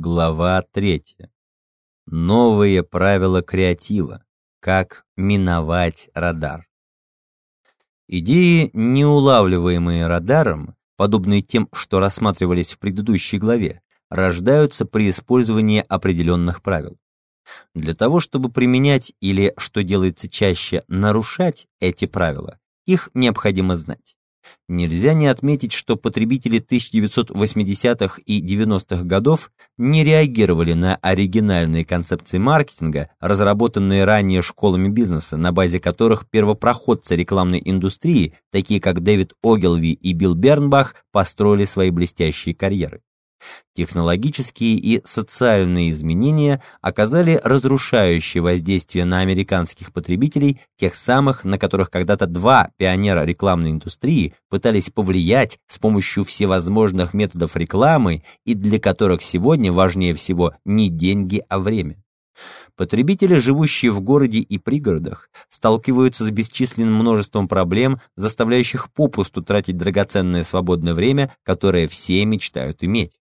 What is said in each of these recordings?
Глава 3. Новые правила креатива. Как миновать радар. Идеи, не улавливаемые радаром, подобные тем, что рассматривались в предыдущей главе, рождаются при использовании определенных правил. Для того, чтобы применять или, что делается чаще, нарушать эти правила, их необходимо знать. Нельзя не отметить, что потребители 1980-х и 90-х годов не реагировали на оригинальные концепции маркетинга, разработанные ранее школами бизнеса, на базе которых первопроходцы рекламной индустрии, такие как Дэвид Огилви и Билл Бернбах, построили свои блестящие карьеры. Технологические и социальные изменения оказали разрушающее воздействие на американских потребителей, тех самых, на которых когда-то два пионера рекламной индустрии пытались повлиять с помощью всевозможных методов рекламы и для которых сегодня важнее всего не деньги, а время. Потребители, живущие в городе и пригородах, сталкиваются с бесчисленным множеством проблем, заставляющих попусту тратить драгоценное свободное время, которое все мечтают иметь.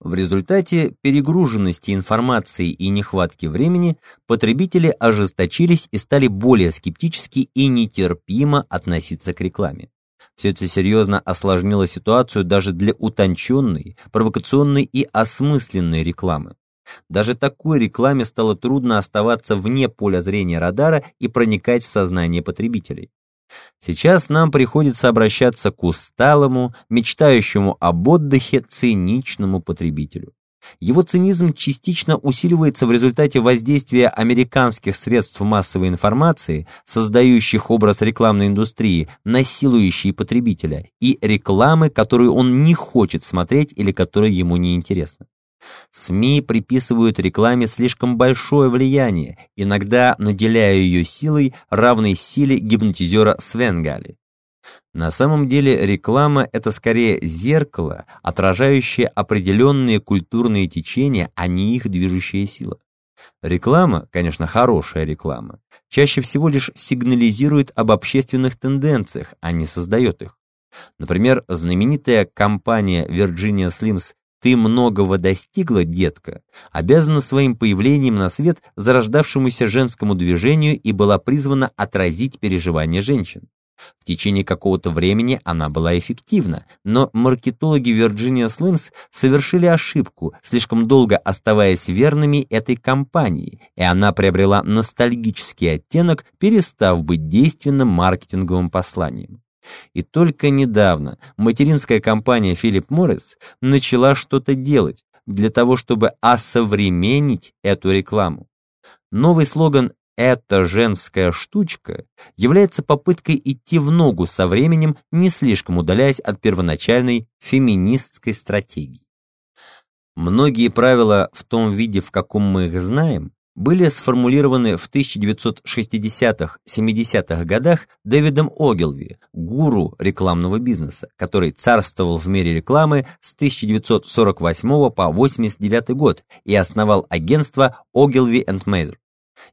В результате перегруженности информации и нехватки времени потребители ожесточились и стали более скептически и нетерпимо относиться к рекламе. Все это серьезно осложнило ситуацию даже для утонченной, провокационной и осмысленной рекламы. Даже такой рекламе стало трудно оставаться вне поля зрения радара и проникать в сознание потребителей. Сейчас нам приходится обращаться к усталому, мечтающему об отдыхе, циничному потребителю. Его цинизм частично усиливается в результате воздействия американских средств массовой информации, создающих образ рекламной индустрии, насилующей потребителя, и рекламы, которую он не хочет смотреть или которая ему не интересна. СМИ приписывают рекламе слишком большое влияние, иногда наделяя ее силой, равной силе гипнотизера Свенгали. На самом деле реклама – это скорее зеркало, отражающее определенные культурные течения, а не их движущая сила. Реклама, конечно, хорошая реклама, чаще всего лишь сигнализирует об общественных тенденциях, а не создает их. Например, знаменитая компания Virginia Slims ты многого достигла, детка, обязана своим появлением на свет зарождавшемуся женскому движению и была призвана отразить переживания женщин. В течение какого-то времени она была эффективна, но маркетологи Virginia Slims совершили ошибку, слишком долго оставаясь верными этой компании, и она приобрела ностальгический оттенок, перестав быть действенным маркетинговым посланием. И только недавно материнская компания Philip Morris начала что-то делать для того, чтобы осовременить эту рекламу. Новый слоган «эта женская штучка» является попыткой идти в ногу со временем, не слишком удаляясь от первоначальной феминистской стратегии. Многие правила в том виде, в каком мы их знаем, были сформулированы в 1960-70-х годах Дэвидом Огилви, гуру рекламного бизнеса, который царствовал в мире рекламы с 1948 по 1989 год и основал агентство Ogilvy Mazer.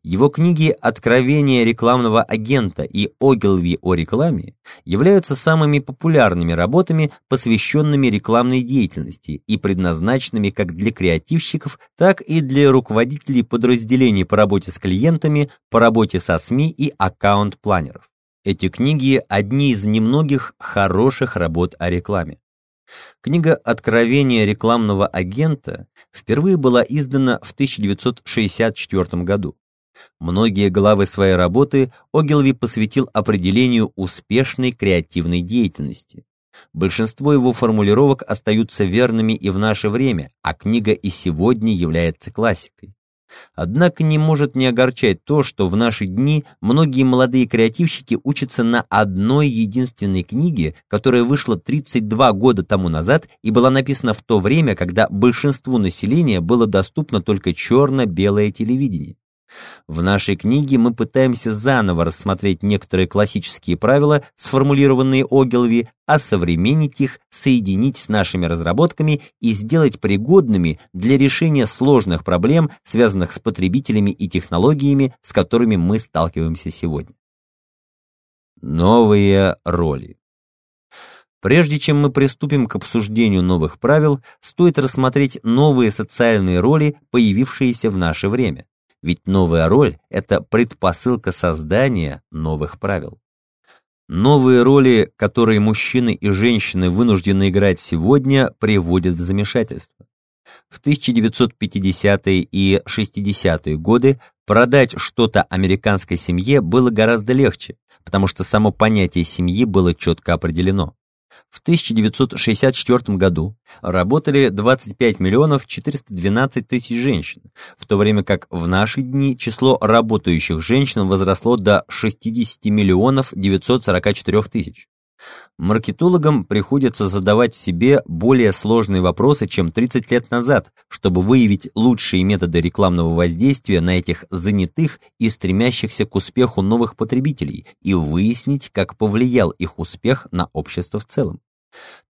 Его книги «Откровение рекламного агента» и «Огилви о рекламе» являются самыми популярными работами, посвященными рекламной деятельности и предназначенными как для креативщиков, так и для руководителей подразделений по работе с клиентами, по работе со СМИ и аккаунт-планеров. Эти книги – одни из немногих хороших работ о рекламе. Книга «Откровение рекламного агента» впервые была издана в 1964 году. Многие главы своей работы Огилви посвятил определению успешной креативной деятельности. Большинство его формулировок остаются верными и в наше время, а книга и сегодня является классикой. Однако не может не огорчать то, что в наши дни многие молодые креативщики учатся на одной единственной книге, которая вышла 32 года тому назад и была написана в то время, когда большинству населения было доступно только черно-белое телевидение. В нашей книге мы пытаемся заново рассмотреть некоторые классические правила, сформулированные Огилви, осовременить их, соединить с нашими разработками и сделать пригодными для решения сложных проблем, связанных с потребителями и технологиями, с которыми мы сталкиваемся сегодня. Новые роли. Прежде чем мы приступим к обсуждению новых правил, стоит рассмотреть новые социальные роли, появившиеся в наше время. Ведь новая роль – это предпосылка создания новых правил. Новые роли, которые мужчины и женщины вынуждены играть сегодня, приводят в замешательство. В 1950-е и 60-е годы продать что-то американской семье было гораздо легче, потому что само понятие семьи было четко определено. В 1964 году работали 25 миллионов 412 тысяч женщин, в то время как в наши дни число работающих женщин возросло до 60 миллионов 944 тысяч. Маркетологам приходится задавать себе более сложные вопросы, чем 30 лет назад, чтобы выявить лучшие методы рекламного воздействия на этих занятых и стремящихся к успеху новых потребителей и выяснить, как повлиял их успех на общество в целом.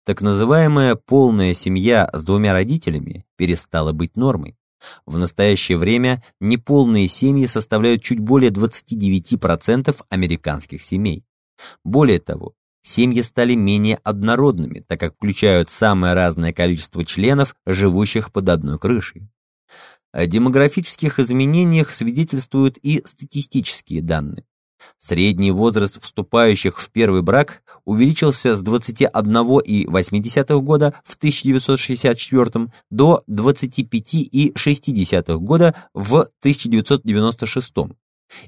Так называемая полная семья с двумя родителями перестала быть нормой. В настоящее время неполные семьи составляют чуть более 29% американских семей. Более того, Семьи стали менее однородными, так как включают самое разное количество членов, живущих под одной крышей. О демографических изменениях свидетельствуют и статистические данные. Средний возраст вступающих в первый брак увеличился с 21,8 года в 1964 до 25,6 года в 1996.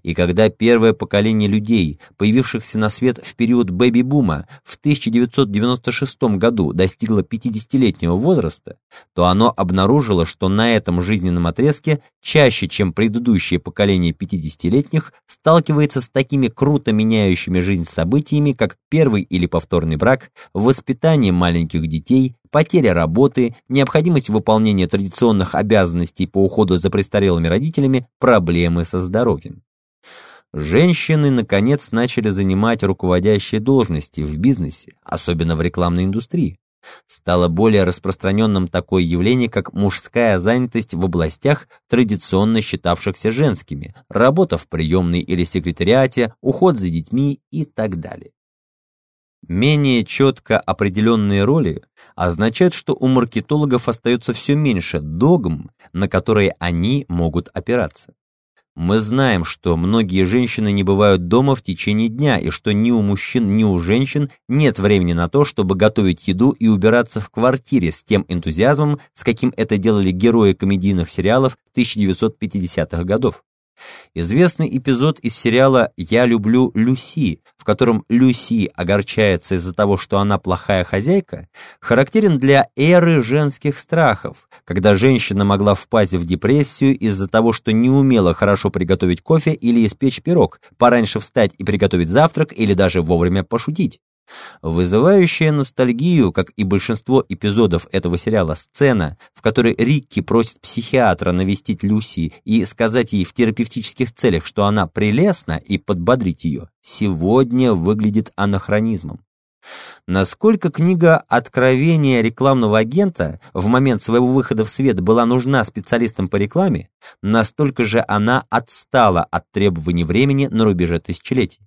И когда первое поколение людей, появившихся на свет в период бэби-бума в 1996 году достигло 50-летнего возраста, то оно обнаружило, что на этом жизненном отрезке чаще, чем предыдущее поколение 50-летних, сталкивается с такими круто меняющими жизнь событиями, как первый или повторный брак, воспитание маленьких детей, потеря работы, необходимость выполнения традиционных обязанностей по уходу за престарелыми родителями, проблемы со здоровьем. Женщины, наконец, начали занимать руководящие должности в бизнесе, особенно в рекламной индустрии. Стало более распространенным такое явление, как мужская занятость в областях, традиционно считавшихся женскими, работа в приемной или секретариате, уход за детьми и так далее. Менее четко определенные роли означают, что у маркетологов остается все меньше догм, на которые они могут опираться. Мы знаем, что многие женщины не бывают дома в течение дня, и что ни у мужчин, ни у женщин нет времени на то, чтобы готовить еду и убираться в квартире с тем энтузиазмом, с каким это делали герои комедийных сериалов 1950-х годов. Известный эпизод из сериала «Я люблю Люси», в котором Люси огорчается из-за того, что она плохая хозяйка, характерен для эры женских страхов, когда женщина могла впасть в депрессию из-за того, что не умела хорошо приготовить кофе или испечь пирог, пораньше встать и приготовить завтрак или даже вовремя пошутить. Вызывающая ностальгию, как и большинство эпизодов этого сериала, сцена, в которой Рикки просит психиатра навестить Люси и сказать ей в терапевтических целях, что она прелестна, и подбодрить ее, сегодня выглядит анахронизмом. Насколько книга «Откровение рекламного агента» в момент своего выхода в свет была нужна специалистам по рекламе, настолько же она отстала от требований времени на рубеже тысячелетий.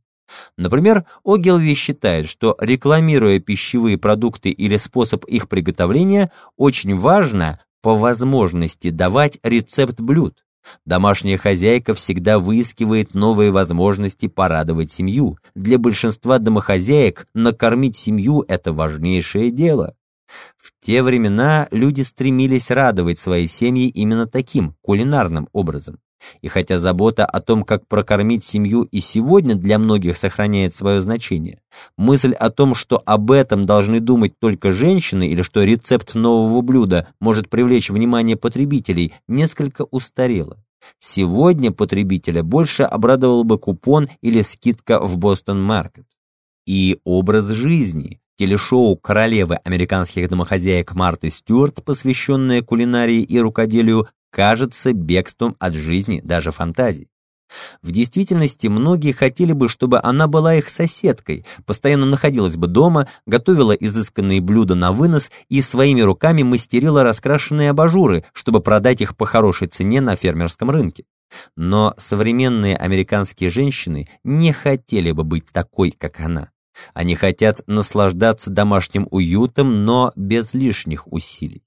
Например, Огилви считает, что рекламируя пищевые продукты или способ их приготовления, очень важно по возможности давать рецепт блюд. Домашняя хозяйка всегда выискивает новые возможности порадовать семью. Для большинства домохозяек накормить семью – это важнейшее дело. В те времена люди стремились радовать свои семьи именно таким, кулинарным образом. И хотя забота о том, как прокормить семью и сегодня для многих сохраняет свое значение, мысль о том, что об этом должны думать только женщины или что рецепт нового блюда может привлечь внимание потребителей, несколько устарела. Сегодня потребителя больше обрадовал бы купон или скидка в Бостон Маркет. И образ жизни, телешоу королевы американских домохозяек Марты Стюарт, посвященное кулинарии и рукоделию, кажется бегством от жизни, даже фантазий. В действительности многие хотели бы, чтобы она была их соседкой, постоянно находилась бы дома, готовила изысканные блюда на вынос и своими руками мастерила раскрашенные абажуры, чтобы продать их по хорошей цене на фермерском рынке. Но современные американские женщины не хотели бы быть такой, как она. Они хотят наслаждаться домашним уютом, но без лишних усилий.